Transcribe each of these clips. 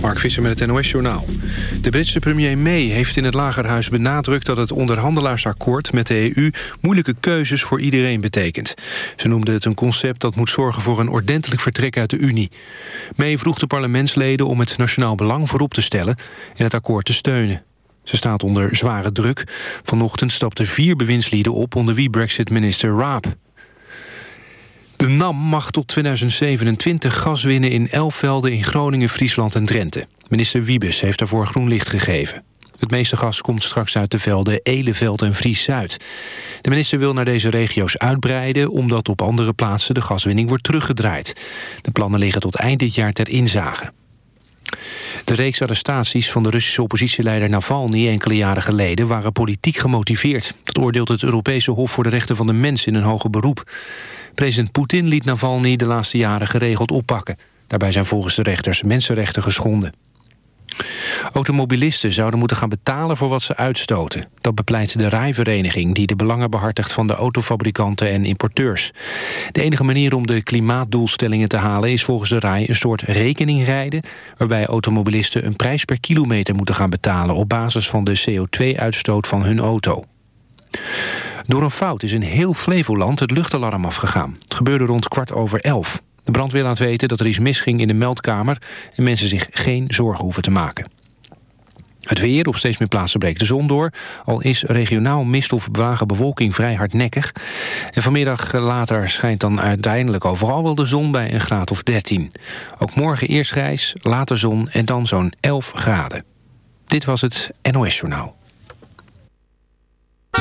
Mark Visser met het NOS-journaal. De Britse premier May heeft in het Lagerhuis benadrukt... dat het onderhandelaarsakkoord met de EU moeilijke keuzes voor iedereen betekent. Ze noemde het een concept dat moet zorgen voor een ordentelijk vertrek uit de Unie. May vroeg de parlementsleden om het nationaal belang voorop te stellen... en het akkoord te steunen. Ze staat onder zware druk. Vanochtend stapten vier bewindslieden op onder wie Brexit-minister Raab. De NAM mag tot 2027 gas winnen in elf velden in Groningen, Friesland en Drenthe. Minister Wiebes heeft daarvoor groen licht gegeven. Het meeste gas komt straks uit de velden Eleveld en Fries-Zuid. De minister wil naar deze regio's uitbreiden... omdat op andere plaatsen de gaswinning wordt teruggedraaid. De plannen liggen tot eind dit jaar ter inzage. De reeks arrestaties van de Russische oppositieleider Navalny enkele jaren geleden waren politiek gemotiveerd. Dat oordeelt het Europese Hof voor de Rechten van de Mens in een hoger beroep. President Poetin liet Navalny de laatste jaren geregeld oppakken. Daarbij zijn volgens de rechters mensenrechten geschonden. Automobilisten zouden moeten gaan betalen voor wat ze uitstoten. Dat bepleit de rijvereniging die de belangen behartigt van de autofabrikanten en importeurs. De enige manier om de klimaatdoelstellingen te halen is volgens de RAI een soort rekening rijden... waarbij automobilisten een prijs per kilometer moeten gaan betalen... op basis van de CO2-uitstoot van hun auto. Door een fout is in heel Flevoland het luchtalarm afgegaan. Het gebeurde rond kwart over elf. De brandweer laat weten dat er iets misging in de meldkamer... en mensen zich geen zorgen hoeven te maken. Het weer, op steeds meer plaatsen breekt de zon door. Al is regionaal mist of bewage bewolking vrij hardnekkig. En vanmiddag later schijnt dan uiteindelijk overal wel de zon bij een graad of 13. Ook morgen eerst grijs, later zon en dan zo'n 11 graden. Dit was het NOS Journaal.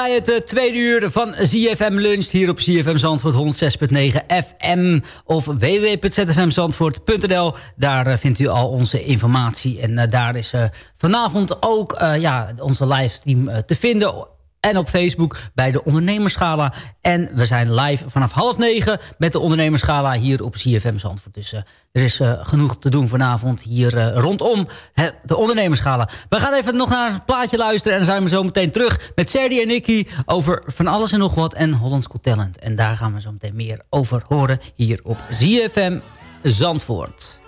Bij het eh, tweede uur van ZFM Lunch hier op ZFM Zandvoort 106.9 FM of www.zfmzandvoort.nl. Daar eh, vindt u al onze informatie en eh, daar is vanavond ook ja, onze livestream te vinden en op Facebook bij de Ondernemerschala. En we zijn live vanaf half negen met de Ondernemerschala hier op CFM Zandvoort. Dus eh, er is eh, genoeg te doen vanavond hier eh, rondom de Ondernemerschala. We gaan even nog naar een plaatje luisteren... en dan zijn we zo meteen terug met Serdi en Nicky... over van alles en nog wat en Hollands Got Talent. En daar gaan we zo meteen meer over horen hier op ZFM Zandvoort.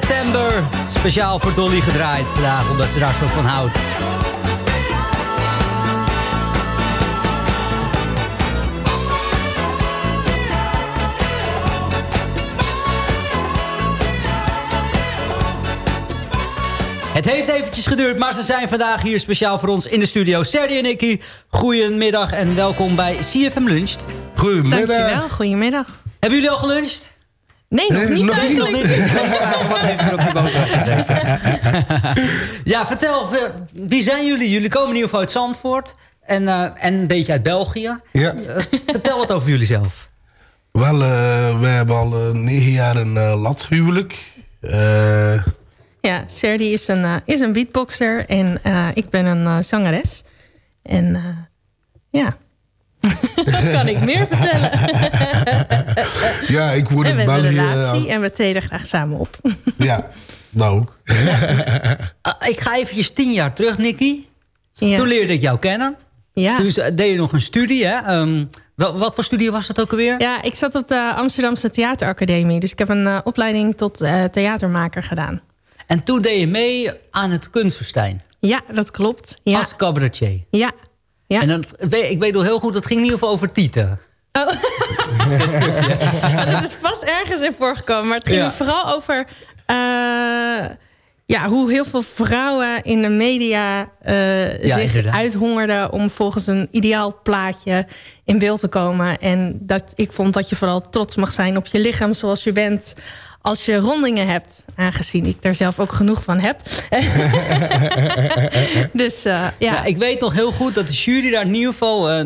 September, speciaal voor Dolly gedraaid vandaag, omdat ze daar zo van houdt. Het heeft eventjes geduurd, maar ze zijn vandaag hier speciaal voor ons in de studio. Serdi en Nicky, goedemiddag en welkom bij CFM Lunch. Dankjewel, goedemiddag. Hebben jullie al geluncht? Nee, nog niet nog eigenlijk. Nog niet. Wat op je gezeten? ja, vertel, wie zijn jullie? Jullie komen in ieder geval uit Zandvoort en, eh, en een beetje uit België. Ja, Eh, vertel wat over jullie zelf. wel, eh, we hebben al negen jaar een eh, lathuwelijk. Eh, Ja, Serdi is een, is een beatboxer en eh, ik ben een zangeres. En eh, ja, wat kan ik meer vertellen? ja, ik woon we in hebben een België. relatie eh, en we treden graag samen op. ja, nou ook. Ah, ik ga eventjes tien jaar terug, Nicky. Ja. Toen leerde ik jou kennen. Ja. Toen eh, deed je nog een studie, hè? Ehm, Wel, wat voor studie was dat ook alweer? Ja, ik zat op de Amsterdamse Theateracademie. Dus ik heb een eh, opleiding tot eh, theatermaker gedaan. En toen deed je mee aan het kunstfestijn. Ja, dat klopt. Ja, Als cabaretier. ja. Ja. En dan, weet- ik weet nog heel goed, dat ging in ieder geval over Tieten. Oh. Dat is pas ergens in voorgekomen. Maar het ging Ja. vooral over eh, ja, hoe heel veel vrouwen in de media Ja, zich inderdaad. uithongerden om volgens een ideaal plaatje in beeld te komen. En dat ik vond dat je vooral trots mag zijn op je lichaam zoals je bent. Als je rondingen hebt, aangezien ik daar zelf ook genoeg van heb. dus eh, ja. Ik weet nog heel goed dat de jury daar in ieder geval eh,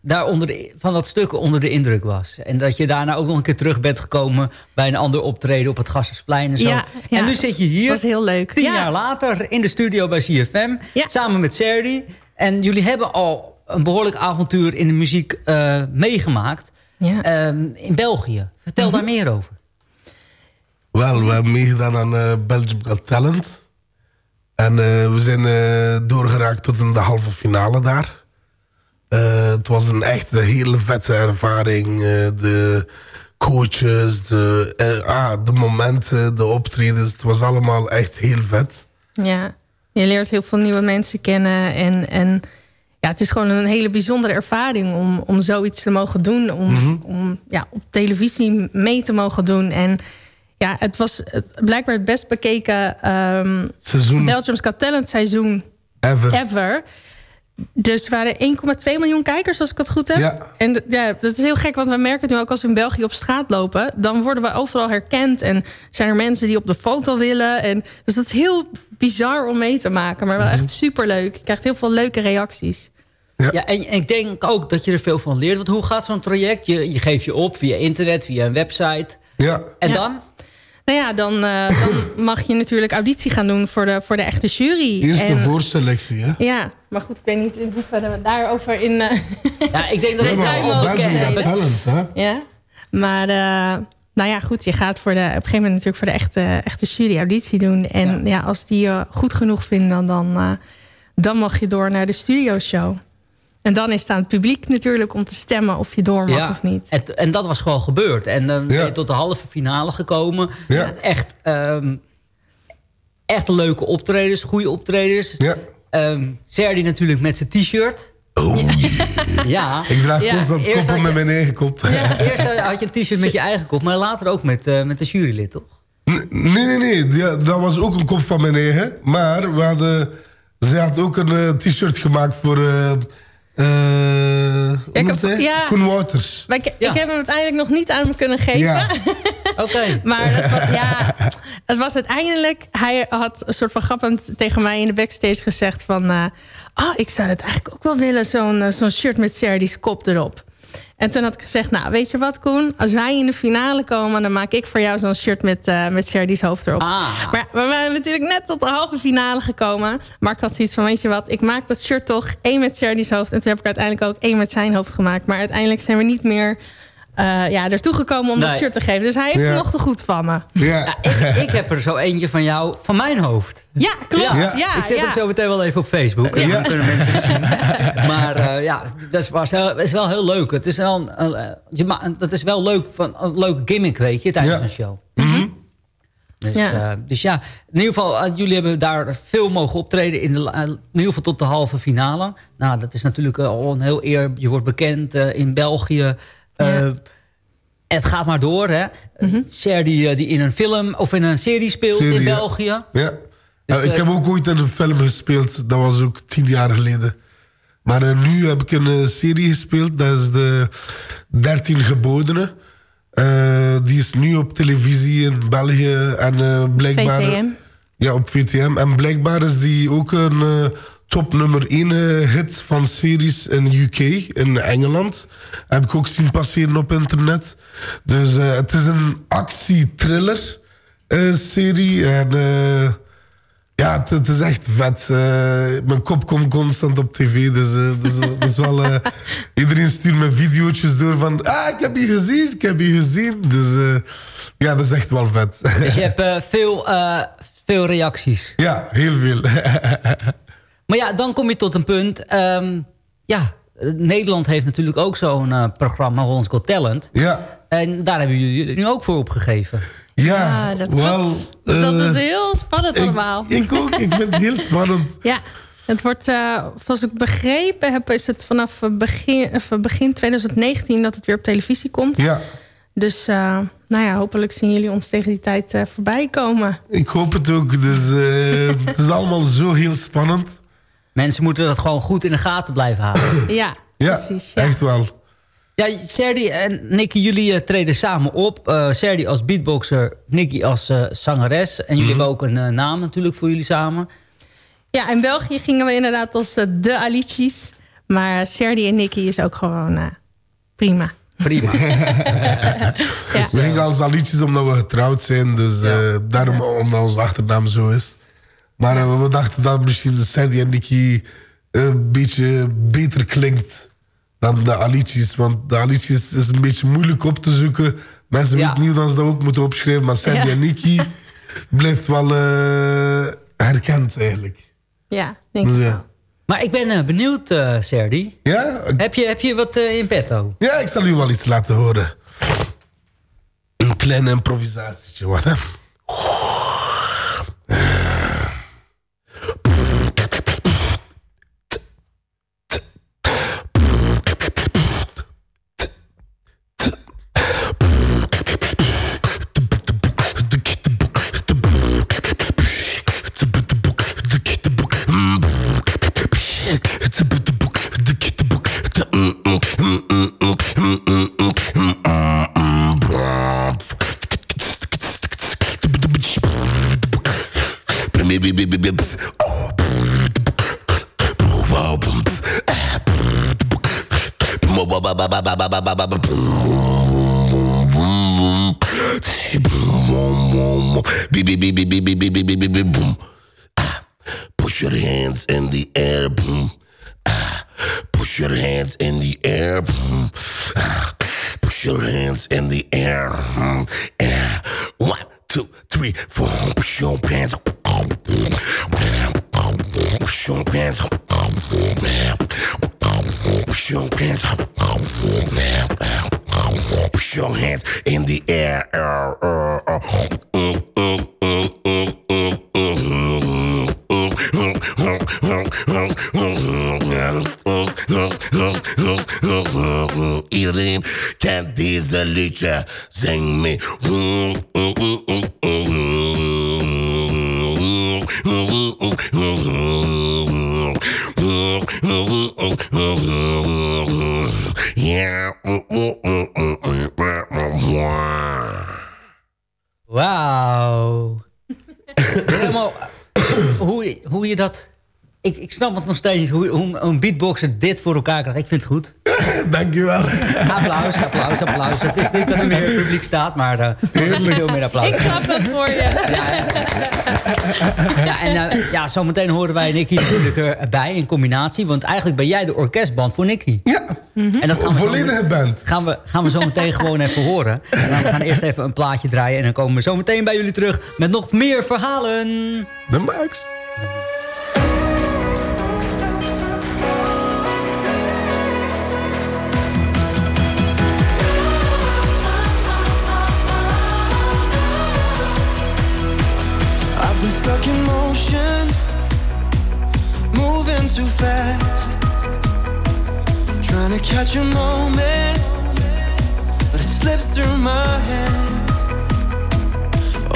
daar onder de, van dat stuk onder de indruk was. En dat je daarna ook nog een keer terug bent gekomen bij een ander optreden op het Gassersplein en zo. Ja, ja. En nu zit je hier, Dat was heel leuk. tien Ja. jaar later, in de studio bij CFM, samen met Serdi. En jullie hebben al een behoorlijk avontuur in de muziek eh, meegemaakt Ja. ehm, in België. Vertel Mhm. daar meer over. Wel, we hebben meegedaan aan eh, Belgium Got Talent. En eh, we zijn eh, doorgeraakt tot in de halve finale daar. Het was een echt een hele vette ervaring. de coaches, de, ah, de momenten, de optredens. Het was allemaal echt heel vet. Ja, je leert heel veel nieuwe mensen kennen. En, en ja, het is gewoon een hele bijzondere ervaring om, om zoiets te mogen doen. Om, Mhm. om ja, op televisie mee te mogen doen. En ja, het was het- blijkbaar het best bekeken ehm Seizoen Belgium's Got Talent seizoen ever. ever. Dus er waren 1,2 miljoen kijkers, als ik het goed heb. Ja. En ja, dat is heel gek, want we merken het nu ook als we in België op straat lopen. Dan worden we overal herkend. En zijn er mensen die op de foto willen. En, dus dat is heel bizar om mee te maken. Maar wel Mhm. echt superleuk. Je krijgt heel veel leuke reacties. Ja, en, en ik denk ook dat je er veel van leert. Want hoe gaat zo'n traject? Je, je geeft je op via internet, via een website. Ja, En Ja. dan? Nou ja, dan, eh, dan mag je natuurlijk auditie gaan doen voor de, voor de echte jury. eerst de En- voorselectie, hè? Ja, maar goed, ik weet niet in hoeverre we daarover in... eh, Ja, ik denk dat ik al ook. Got Talent, hè? Ja, maar eh, nou ja, goed, je gaat voor de, op een gegeven moment natuurlijk voor de echte, echte jury auditie doen. En ja, als die je goed genoeg vinden, dan, eh, dan mag je door naar de studio show. En dan is het aan het publiek natuurlijk om te stemmen of je door mag of niet. En, en dat was gewoon gebeurd. En dan ben je tot de halve finale gekomen. Ja. Echt, ehm, echt leuke optredens, goede optredens. Ja. Ehm, Serdi natuurlijk met zijn t-shirt. Ja. Ik draag Ja, constant eerst koppen had met je- mijn eigen kop. Eerst had je een t-shirt met je eigen kop, maar later ook met, eh, met de jurylid, toch? Nee, nee, nee. Ja, dat was ook een kop van mijn eigen. Maar we hadden, ze had ook een eh, t-shirt gemaakt voor... eh ik noemt heb- ja. Koen. Maar ik, Ja. ik heb hem uiteindelijk nog niet aan hem kunnen geven. Ja. Oké. Maar het was, ja, het was uiteindelijk... Hij had een soort van grappend tegen mij in de backstage gezegd van... eh, oh, ik zou het eigenlijk ook wel willen, zo'n eh, zo'n shirt met Serdi's kop erop. En toen had ik gezegd, nou, weet je wat, Koen? Als wij in de finale komen, dan maak ik voor jou zo'n shirt met, eh met hoofd erop. Ah. Maar we waren natuurlijk net tot de halve finale gekomen. Maar ik had zoiets van, weet je wat, ik maak dat shirt toch één met Serdi's hoofd. En toen heb ik uiteindelijk ook één met zijn hoofd gemaakt. Maar uiteindelijk zijn we niet meer eh ja, ertoe gekomen om dat shirt te geven. Dus hij heeft Ja. hem nog te goed van me. Ja. Ja, ik, ik heb er zo eentje van jou, van mijn hoofd. Ja, klopt. Ja, ja, ik zet hem zo meteen wel even op Facebook. Ja. Dan kunnen mensen het zien. Maar eh, ja, dat is, was heel, is wel heel leuk. Het is wel, een- een, eh, je ma- dat is wel leuk, van, een leuk gimmick, weet je, tijdens Ja. een show. Dus Ja. dus ja, in ieder geval, jullie hebben daar veel mogen optreden. In, de, in ieder geval tot de halve finale. Nou, dat is natuurlijk al een heel eer. Je wordt bekend eh, in België. Eh, Ja. Het gaat maar door, hè. Mm die, eh, die in een film of in een serie speelt Serie, in. België. Ja. Dus, Ja, ik eh, heb ook ooit in een film gespeeld. Dat was ook tien jaar geleden. Maar nu heb ik een serie gespeeld. Dat is de 13 Gebodenen. Eh, die is nu op televisie in België. En eh, blijkbaar... VTM. Ja, op VTM. En blijkbaar is die ook een top nummer 1 hit van series in UK, in Engeland. Heb ik ook zien passeren op internet. Dus eh, het is een actie-thriller eh, serie. En eh, ja, het, het is echt vet. Eh, mijn kop komt constant op tv. Dus eh, dat, is, wel- dat is wel... eh, iedereen stuurt me video's door van... Ah, ik heb je gezien, ik heb je gezien. Dus eh, ja, dat is echt wel vet. Dus je hebt eh, veel, eh, veel reacties. ja, heel veel. Maar ja, dan kom je tot een punt. ehm, ja, Nederland heeft natuurlijk ook zo'n eh, programma, Hollands Got Talent. Ja. En daar hebben jullie nu ook voor opgegeven. Ja, Ah, dat wel, klopt. Dus dat eh, is heel spannend allemaal. Ik ook, ik vind het heel spannend. Ja, het wordt, eh zoals ik begrepen heb, is het vanaf begin, begin 2019 dat het weer op televisie komt. Ja, Dus eh, nou ja, hopelijk zien jullie ons tegen die tijd eh, voorbij komen. ik hoop het ook. Dus eh, het is allemaal zo heel spannend. Mensen moeten dat gewoon goed in de gaten blijven houden. Ja, Ja, precies. Ja. echt wel. Ja, Serdi en Nicky, jullie eh, treden samen op. Eh Serdi als beatboxer, Nicky als eh, zangeres. En jullie hebben ook een naam natuurlijk voor jullie samen. Ja, in België gingen we inderdaad als de Alicies. Maar Serdi en Nicky is ook gewoon eh, prima. Prima. Ja. We gingen als al liedjes omdat we getrouwd zijn. Dus eh, daarom omdat onze achternaam zo is. Maar eh, we dachten dat misschien Sandy en Nicky een beetje beter klinkt dan de Alices. Want de Alices is een beetje moeilijk op te zoeken. Mensen Ja. weten niet dat ze dat ook moeten opschrijven. Maar Sandy Ja. en Nicky blijft wel eh, herkend eigenlijk. Ja, denk Dus ik ja. wel. Maar ik ben eh, benieuwd, eh Serdi. Ja, Heb je, heb je wat eh, in petto? ja, ik zal u wel iets laten horen. Een klein improvisatietje, wat hè? Iedereen kent deze liedje. Zing mee. Wauw. Helemaal hoe, hoe je dat... Ik, ik snap het nog steeds niet, hoe, hoe een beatboxer dit voor elkaar krijgt. Ik vind het goed. Dankjewel. Applaus, applaus, applaus. Het is niet dat er meer publiek staat, maar uh, veel meer applaus. Ik snap het voor je. Ja, en eh, ja, zometeen horen wij Nicky natuurlijk erbij in combinatie. Want eigenlijk ben jij de orkestband voor Nicky. Ja, En dat gaan we volledige band. Gaan we, gaan we zo meteen gewoon even horen. En we gaan eerst even een plaatje draaien. En dan komen we zo meteen bij jullie terug met nog meer verhalen. De Max. Motion, moving too fast. Trying to catch a moment, but it slips through my hands.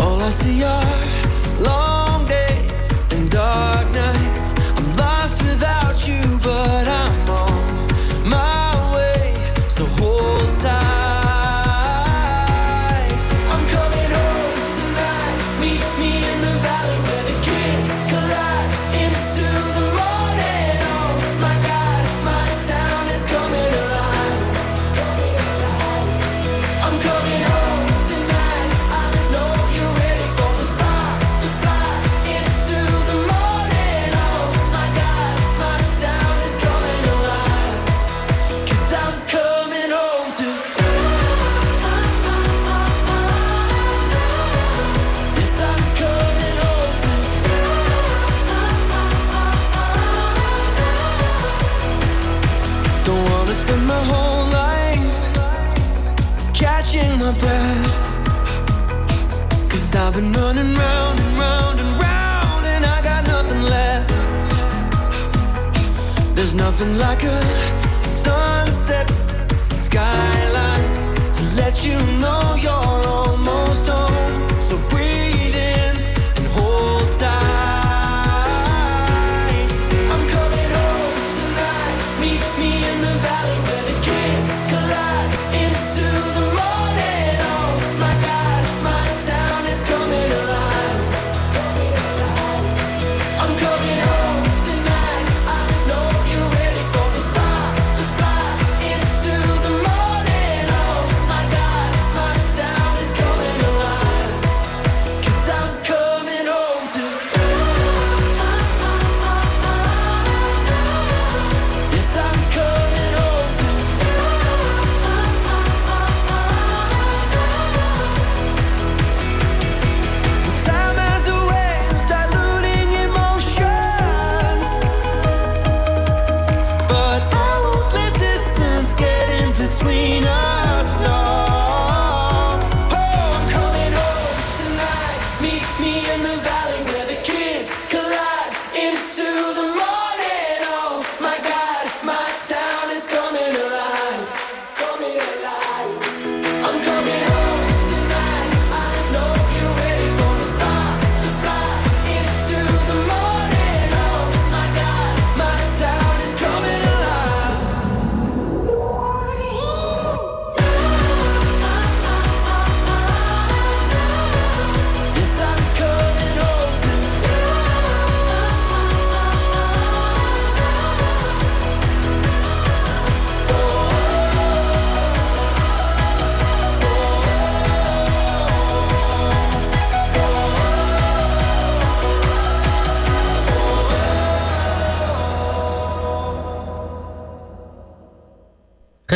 All I see are long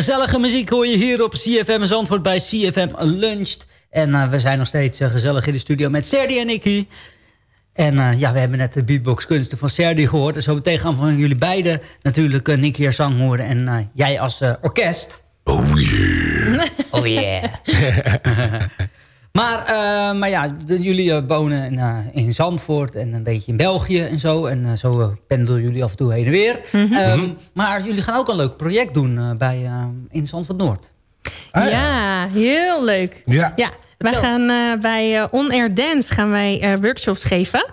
Gezellige muziek hoor je hier op CFM Zandvoort bij CFM Luncht. En eh, we zijn nog steeds eh, gezellig in de studio met Serdi en Nicky. En eh, ja, we hebben net de beatboxkunsten van Serdi gehoord. En zo meteen gaan we van jullie beiden natuurlijk Nicky haar zang horen. En jij als orkest. Oh yeah. Oh yeah. maar, eh, maar ja, de- jullie eh, wonen in, eh, in Zandvoort en een beetje in België en zo. En eh, zo pendelen jullie af en toe heen en weer. Ehm, maar jullie gaan ook een leuk project doen bij, eh, in Zandvoort Noord. ja. heel leuk. Ja. Ja, wij gaan eh, bij eh, On Air Dance gaan wij eh, workshops geven.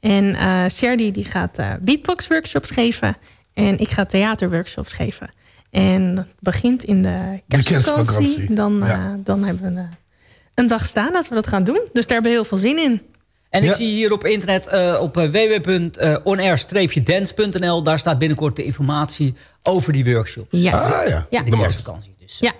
En eh Serdi die gaat eh, beatbox workshops geven. En ik ga theaterworkshops geven. En dat begint in de kerstvakantie. kerstvakantie, Dan, eh, ja. dan hebben we eh, een dag staan dat we dat gaan doen. Dus daar hebben we heel veel zin in. En ik Ja. zie hier op internet eh, op eh, www.onair-dance.nl... daar staat binnenkort de informatie over die workshop. Ja. Ah ja, Ja. In de de kerstvakantie. Dus, eh, Ja,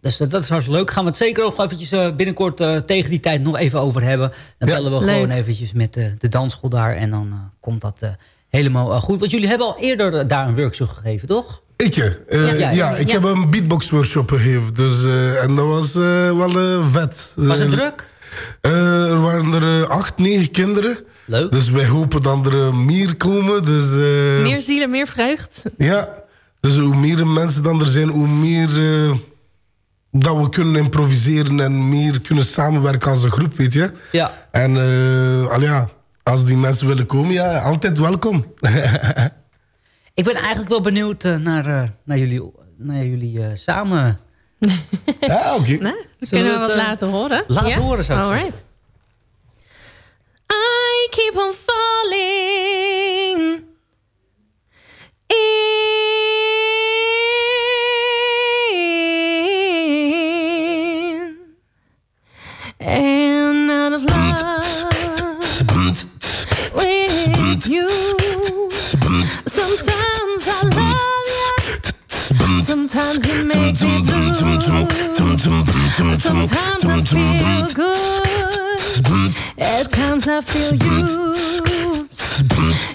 dus eh, dat is hartstikke leuk. Gaan we het zeker nog eventjes eh, binnenkort eh, tegen die tijd nog even over hebben. Dan Ja. bellen we Leuk. gewoon eventjes met eh, de dansschool daar. En dan eh, komt dat eh, helemaal eh, goed. Want jullie hebben al eerder eh, daar een workshop gegeven, toch? Ik, eh, eh, Ja. ja, ik Ja. heb een beatbox workshop gegeven. Dus, eh, en dat was eh, wel eh, vet. Was het druk? eh, er waren er acht, negen kinderen. Leuk. Dus wij hopen dat er meer komen. Dus, eh, meer zielen, meer vreugd. Ja, dus hoe meer mensen dan er zijn, hoe meer eh, dat we kunnen improviseren en meer kunnen samenwerken als een groep, weet je. Ja. En eh, al ja, als die mensen willen komen, ja, altijd welkom. Ik ben eigenlijk wel benieuwd eh, naar, eh, naar jullie, naar jullie eh, samen... ja, oké. Nou, dat Zullen kunnen we wat laten horen. laten Ja? horen, zou ik Alright. I keep on falling in and out of love with you. Sometimes you make me blue. Sometimes I feel good. At times I feel used.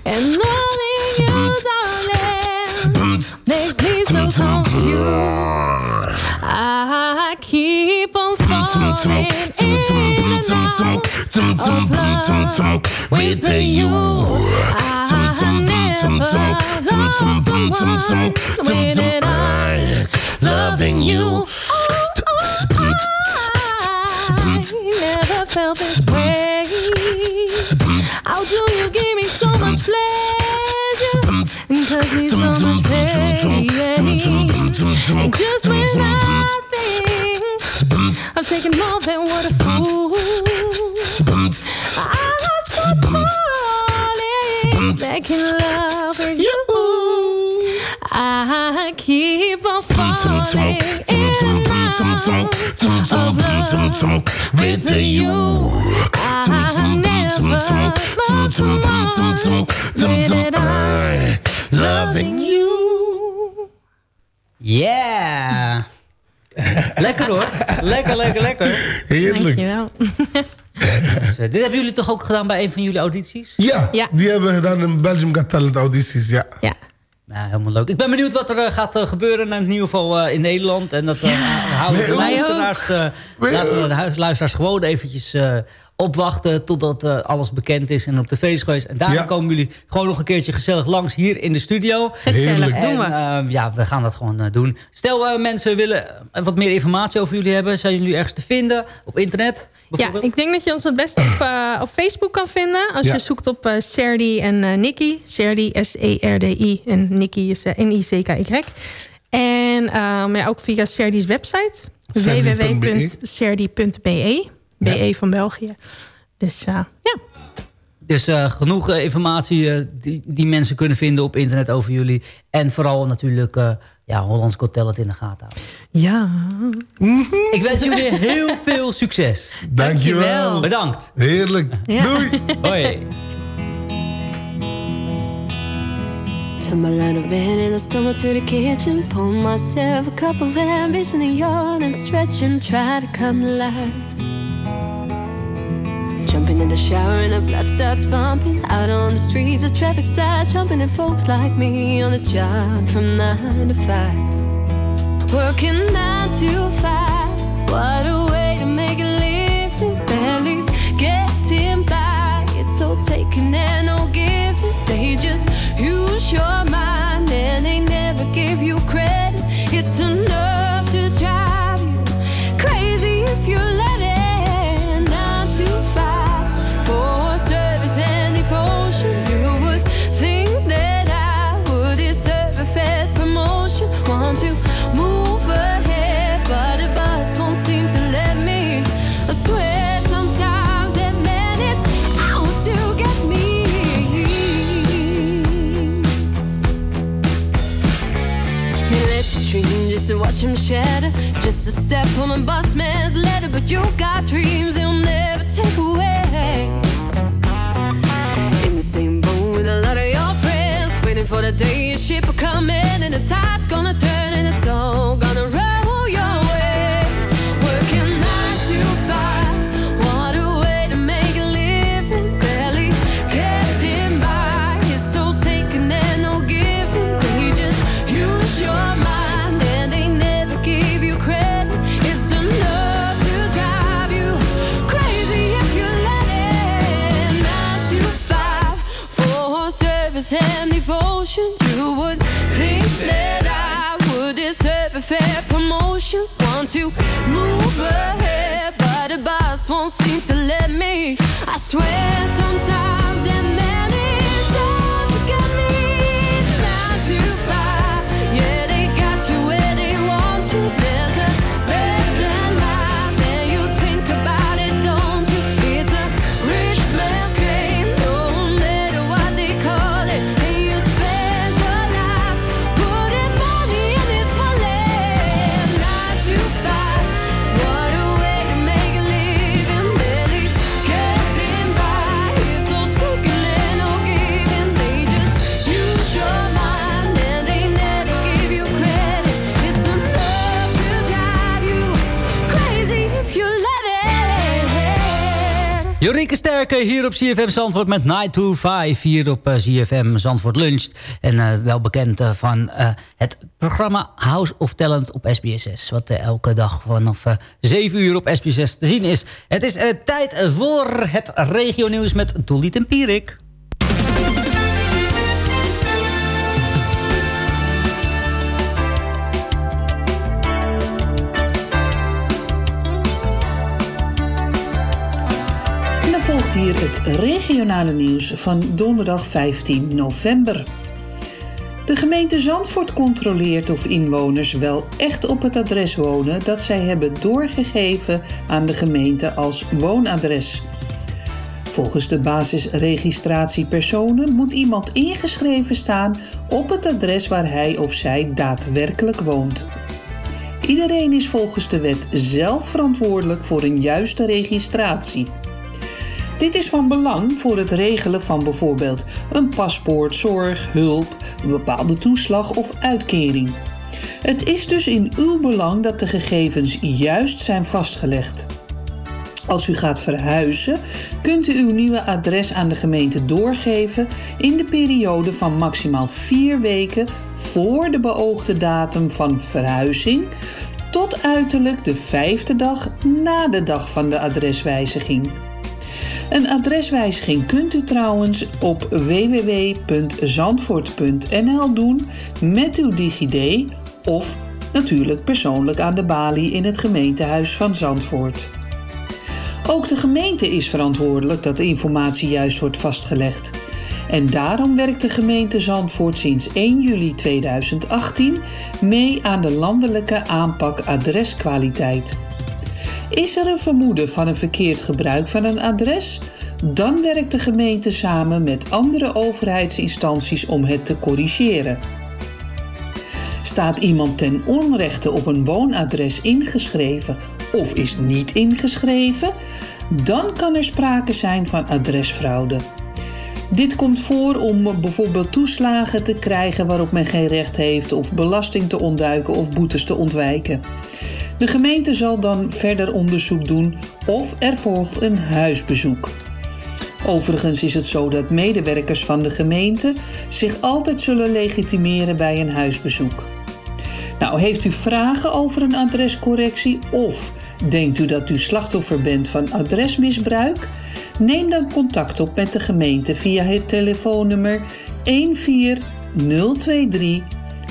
And loving you, darling, makes me so confused. I keep on falling zum zum with you. Zum zum zum zum zum zum I loving you. Never felt this way. How do you give me so much pleasure? Cause me so much. Just when I think I'm taking more than what I with you. I never Loving you. Yeah! lekker hoor. Lekker, lekker, lekker. Heerlijk. Dankjewel. Dus, eh, dit hebben jullie toch ook gedaan bij een van jullie audities? Ja, Ja. die hebben we gedaan in Belgium Got Talent audities, ja. Ja. Nou, helemaal leuk. Ik ben benieuwd wat er eh, gaat eh, gebeuren in ieder geval eh, in Nederland. En dat eh, houden we de luisteraars, laten we de luisteraars gewoon eventjes opwachten totdat alles bekend is en op de feest geweest. En daarna Ja. komen jullie gewoon nog een keertje gezellig langs hier in de studio. Gezellig, doen En, we. eh, ja, we gaan dat gewoon doen. Stel mensen willen wat meer informatie over jullie hebben. Zijn jullie ergens te vinden? Op internet? Ja, ik denk dat je ons het beste op, eh, op Facebook kan vinden. Als Ja. je zoekt op eh Serdi en eh Nikki. Serdi, S-E-R-D-I. En Nikki is N-I-C-K-Y. En ehm, ja, ook via Serdi's website. Serdi.be. www.serdi.be. BE van België. Dus ja. Dus genoeg informatie die, die mensen kunnen vinden op internet over jullie. En vooral natuurlijk ja, Hollands Got Talent in de gaten houden. Ja. Ik wens jullie heel veel succes. Dankjewel. Bedankt. Heerlijk. Ja. Doei. Hoi. Turn my line of bed and I stumble to the kitchen. Pour myself a cup of ambition and yawn and stretch and try to come to the shower and the blood starts pumping. Out on the streets, the traffic side jumping at folks like me on the job from nine to five. Working nine to five. What a way to make a living. Barely getting by. It's so taken and no giving. They just use your mind and they never give you credit. It's enough to drive shatter. Just a step on a bus man's ladder, but you got dreams you'll never take away. In the same boat with a lot of your friends, waiting for the day your ship will come in and the tide's gonna turn and it's all gonna You would think that I would deserve a fair promotion. Want to move ahead, but the boss won't seem to let me. I swear hier op CFM Zandvoort met Night to 5. Hier op eh, CFM Zandvoort Lunch. En eh, wel bekend eh, van het programma House of Talent op SBS6. Wat elke dag vanaf eh 7 uur op SBS6 te zien is. Het is tijd voor het regionieuws met Dolly Tempierik. Volgt hier het regionale nieuws van donderdag 15 november. De gemeente Zandvoort controleert of inwoners wel echt op het adres wonen dat zij hebben doorgegeven aan de gemeente als woonadres. Volgens de basisregistratie personen moet iemand ingeschreven staan op het adres waar hij of zij daadwerkelijk woont. Iedereen is volgens de wet zelf verantwoordelijk voor een juiste registratie. Dit is van belang voor het regelen van bijvoorbeeld een paspoort, zorg, hulp, een bepaalde toeslag of uitkering. Het is dus in uw belang dat de gegevens juist zijn vastgelegd. Als u gaat verhuizen, kunt u uw nieuwe adres aan de gemeente doorgeven in de periode van maximaal vier weken voor de beoogde datum van verhuizing tot uiterlijk de vijfde dag na de dag van de adreswijziging. Een adreswijziging kunt u trouwens op www.zandvoort.nl doen met uw DigiD of natuurlijk persoonlijk aan de balie in het gemeentehuis van Zandvoort. Ook de gemeente is verantwoordelijk dat de informatie juist wordt vastgelegd. En daarom werkt de gemeente Zandvoort sinds 1 juli 2018 mee aan de landelijke aanpak adreskwaliteit. Is er een vermoeden van een verkeerd gebruik van een adres? Dan werkt de gemeente samen met andere overheidsinstanties om het te corrigeren. Staat iemand ten onrechte op een woonadres ingeschreven of is niet ingeschreven, dan kan er sprake zijn van adresfraude. Dit komt voor om bijvoorbeeld toeslagen te krijgen waarop men geen recht heeft, of belasting te ontduiken of boetes te ontwijken. De gemeente zal dan verder onderzoek doen of er volgt een huisbezoek. Overigens is het zo dat medewerkers van de gemeente zich altijd zullen legitimeren bij een huisbezoek. Nou, heeft u vragen over een adrescorrectie of denkt u dat u slachtoffer bent van adresmisbruik? Neem dan contact op met de gemeente via het telefoonnummer 14023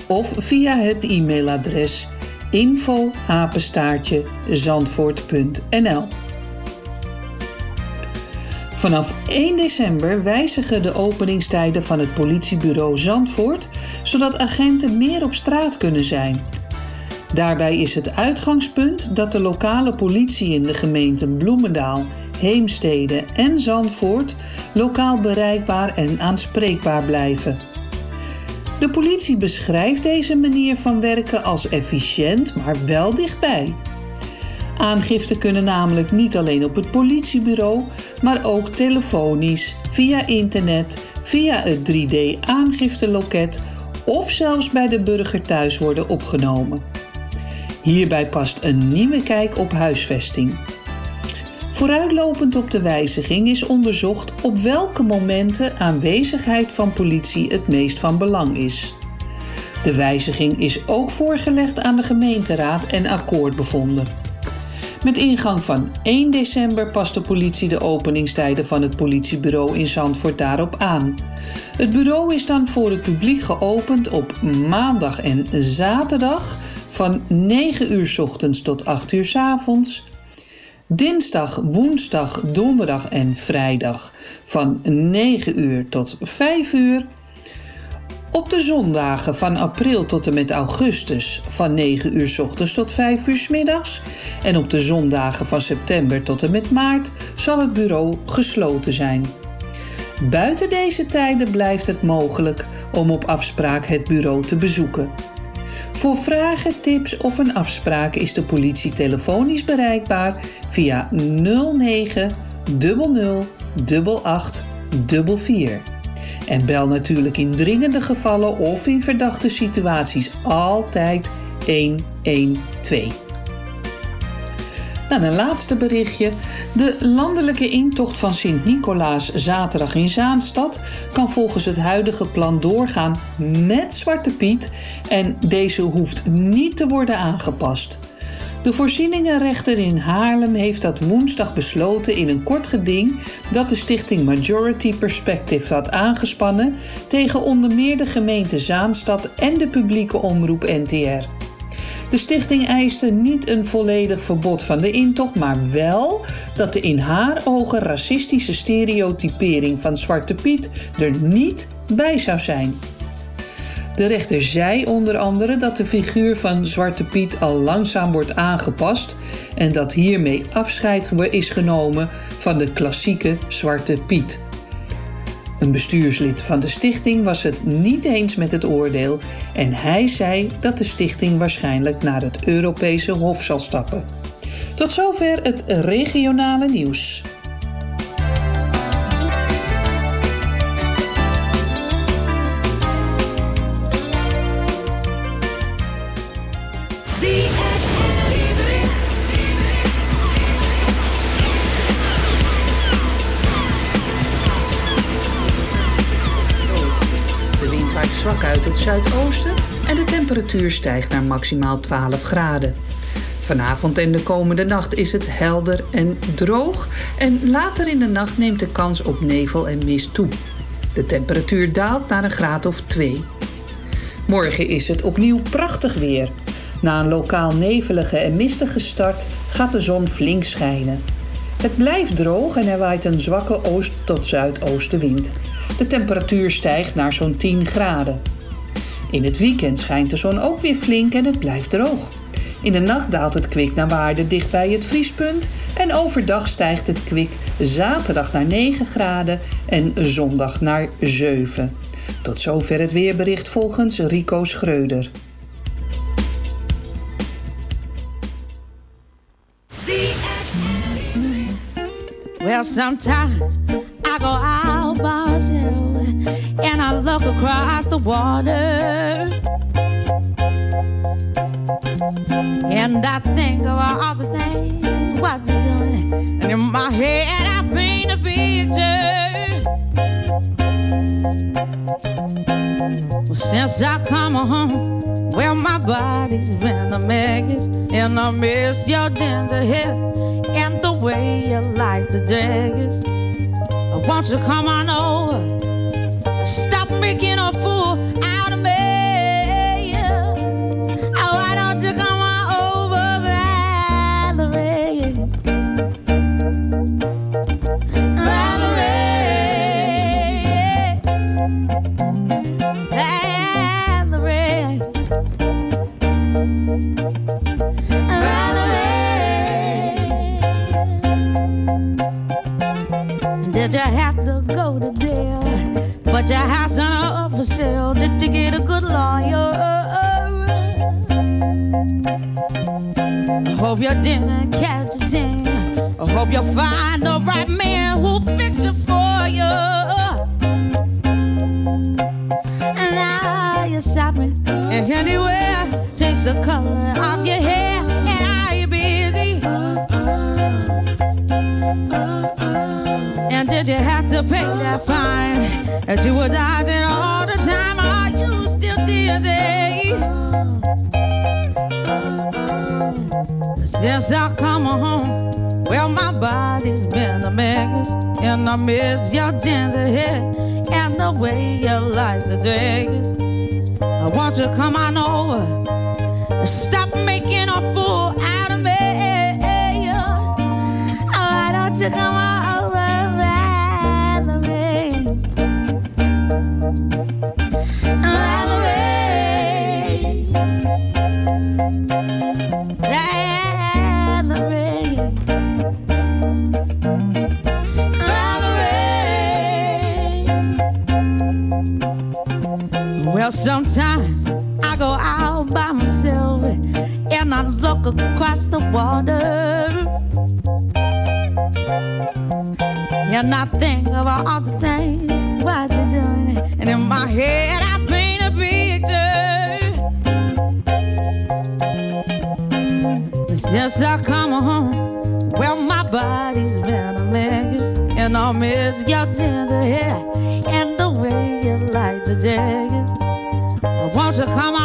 of via het e-mailadres info zandvoort.nl Vanaf 1 december wijzigen de openingstijden van het politiebureau Zandvoort, zodat agenten meer op straat kunnen zijn. Daarbij is het uitgangspunt dat de lokale politie in de gemeenten Bloemendaal, Heemstede en Zandvoort lokaal bereikbaar en aanspreekbaar blijven. De politie beschrijft deze manier van werken als efficiënt, maar wel dichtbij. Aangifte kunnen namelijk niet alleen op het politiebureau, maar ook telefonisch, via internet, via het 3D-aangifteloket of zelfs bij de burger thuis worden opgenomen. Hierbij past een nieuwe kijk op huisvesting. Vooruitlopend op de wijziging is onderzocht op welke momenten aanwezigheid van politie het meest van belang is. De wijziging is ook voorgelegd aan de gemeenteraad en akkoord bevonden. Met ingang van 1 december past de politie de openingstijden van het politiebureau in Zandvoort daarop aan. Het bureau is dan voor het publiek geopend op maandag en zaterdag van 9 uur ochtends tot 8 uur 's avonds. Dinsdag, woensdag, donderdag en vrijdag van 9 uur tot 5 uur. Op de zondagen van april tot en met augustus van 9 uur 's ochtends tot 5 uur 's middags. En op de zondagen van september tot en met maart zal het bureau gesloten zijn. Buiten deze tijden blijft het mogelijk om op afspraak het bureau te bezoeken. Voor vragen, tips of een afspraak is de politie telefonisch bereikbaar via 09 00 88 44. En bel natuurlijk in dringende gevallen of in verdachte situaties altijd 112. Dan een laatste berichtje. De landelijke intocht van Sint-Nicolaas zaterdag in Zaanstad kan volgens het huidige plan doorgaan met Zwarte Piet en deze hoeft niet te worden aangepast. De voorzieningenrechter in Haarlem heeft dat woensdag besloten in een kort geding dat de stichting Majority Perspective had aangespannen tegen onder meer de gemeente Zaanstad en de publieke omroep NTR. De stichting eiste niet een volledig verbod van de intocht, maar wel dat de in haar ogen racistische stereotypering van Zwarte Piet er niet bij zou zijn. De rechter zei onder andere dat de figuur van Zwarte Piet al langzaam wordt aangepast en dat hiermee afscheid is genomen van de klassieke Zwarte Piet. Een bestuurslid van de stichting was het niet eens met het oordeel en hij zei dat de stichting waarschijnlijk naar het Europese Hof zal stappen. Tot zover het regionale nieuws. Zwak uit het zuidoosten en de temperatuur stijgt naar maximaal 12 graden. Vanavond en de komende nacht is het helder en droog en later in de nacht neemt de kans op nevel en mist toe. De temperatuur daalt naar een graad of 2. Morgen is het opnieuw prachtig weer. Na een lokaal nevelige en mistige start gaat de zon flink schijnen. Het blijft droog en er waait een zwakke oost- tot zuidoostenwind. De temperatuur stijgt naar zo'n 10 graden. In het weekend schijnt de zon ook weer flink en het blijft droog. In de nacht daalt het kwik naar waarde dicht bij het vriespunt en overdag stijgt het kwik zaterdag naar 9 graden en zondag naar 7. Tot zover het weerbericht volgens Rico Schreuder. By myself and I look across the water. And I think of all the things what you're doing. And in my head, I paint a picture. Well, since I come home, well, my body's been a mess. And I miss your ginger hair and the way you like the dress. Won't you come on over? Stop making a fool hope you didn't catch a thing. I hope you'll find the right man who'll fix it for you. And now you're shopping anywhere. Change the color of your hair. And are you busy? And did you have to pay that fine that you were dodging all the time? Are you still dizzy? Since I come home, well, my body's been a mess. And I miss your ginger hair and the way you like the dress. I want you to come on over. Stop sometimes I go out by myself and I look across the water. And I think of all the things what you're doing. And in my head, I paint a picture. Since I come home, well, my body's been a mess. And I miss your ginger hair and the way you like the jacket. Won't you come on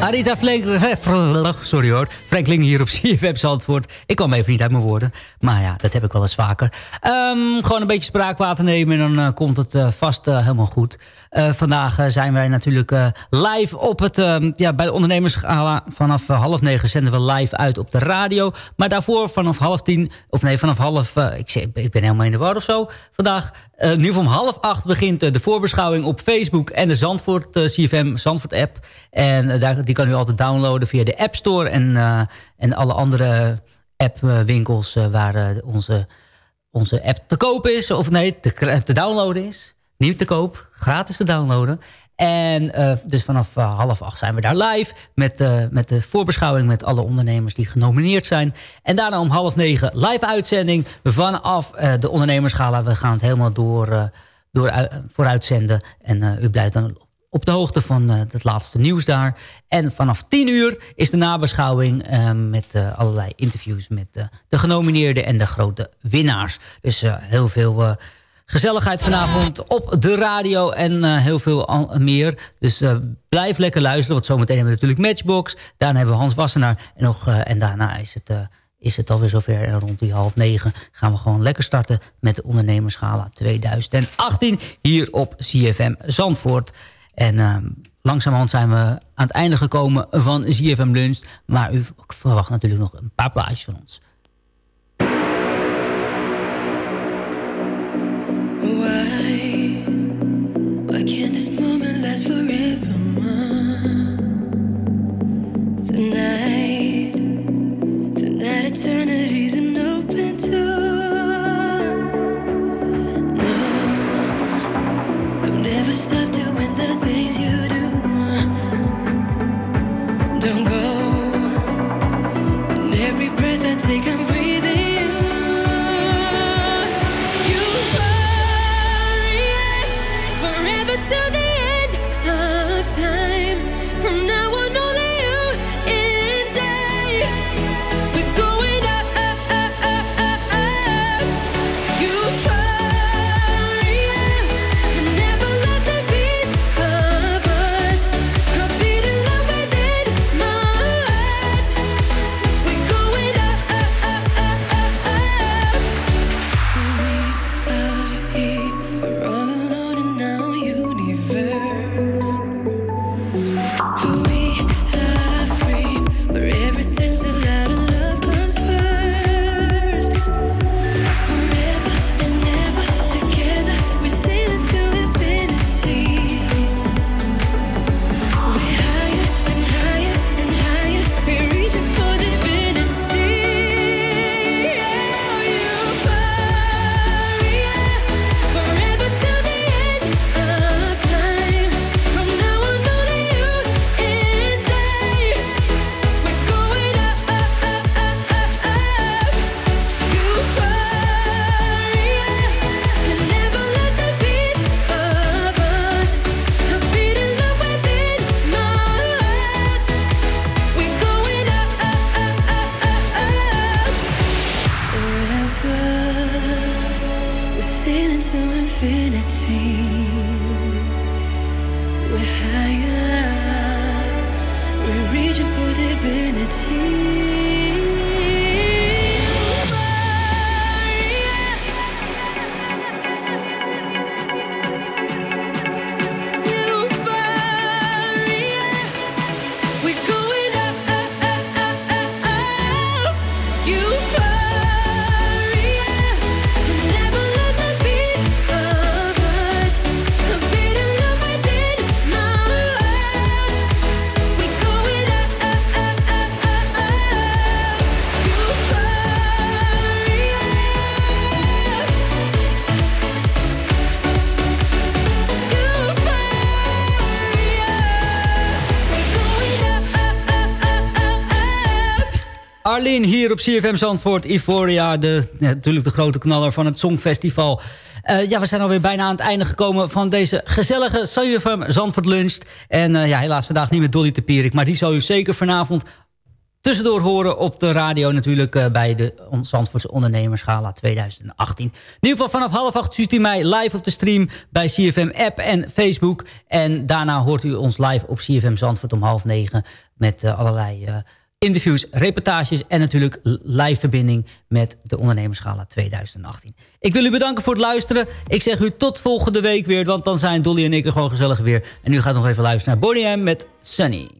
Arita Franklin, sorry hoor, Franklin hier op CFM Zandvoort. Ik kwam even niet uit mijn woorden, maar ja, dat heb ik wel eens vaker. Ehm, gewoon een beetje spraakwater nemen en dan eh, komt het eh, vast eh, helemaal goed. Vandaag zijn wij natuurlijk live op het, ehm, ja, bij de ondernemersgala. Vanaf half negen zenden we live uit op de radio. Maar daarvoor vanaf half tien, of nee, vanaf half, ik, zeg, ik ben helemaal in de war of zo. Vandaag, eh nu om half acht begint eh, de voorbeschouwing op Facebook en de Zandvoort eh, CFM Zandvoort app. En daar, die kan u altijd downloaden via de App Store en, en alle andere appwinkels waar onze, onze app te koop is. Of nee, te, te downloaden is. Niet te koop, gratis te downloaden. En eh, dus vanaf eh, half acht zijn we daar live met, eh, met de voorbeschouwing met alle ondernemers die genomineerd zijn. En daarna om half negen live uitzending vanaf de ondernemerschala. We gaan het helemaal door, door ui- vooruitzenden. En u blijft dan op de hoogte van het laatste nieuws daar. En vanaf 10 uur is de nabeschouwing met allerlei interviews met de genomineerden en de grote winnaars. Dus heel veel gezelligheid vanavond op de radio en eh, heel veel meer. Dus eh, blijf lekker luisteren, want zometeen hebben we natuurlijk Matchbox. Daarna hebben we Hans Wassenaar en, nog, eh, en daarna is het... is het alweer zover. En rond die half negen gaan we gewoon lekker starten... met de Ondernemerschala 2018 hier op CFM Zandvoort. En ehm, langzamerhand zijn we aan het einde gekomen van CFM Lunch. Maar u verwacht natuurlijk nog een paar plaatjes van ons. Sailing to infinity. We're higher, we're reaching for divinity. Op CFM Zandvoort, Euphoria, de, natuurlijk de grote knaller van het Songfestival. Eh, ja, we zijn alweer bijna aan het einde gekomen van deze gezellige CFM Zandvoort lunch. En eh, ja, helaas vandaag niet met Dolly de Pierik, maar die zal u zeker vanavond tussendoor horen op de radio natuurlijk eh, bij de Zandvoortse Ondernemerschala 2018. In ieder geval vanaf half acht ziet u mij live op de stream bij CFM app en Facebook. En daarna hoort u ons live op CFM Zandvoort om half negen met allerlei interviews, reportages en natuurlijk live verbinding met de Ondernemerschala 2018. Ik wil u bedanken voor het luisteren. Ik zeg u tot volgende week weer, want dan zijn Dolly en ik er gewoon gezellig weer. En u gaat nog even luisteren naar Bonnie M met Sunny.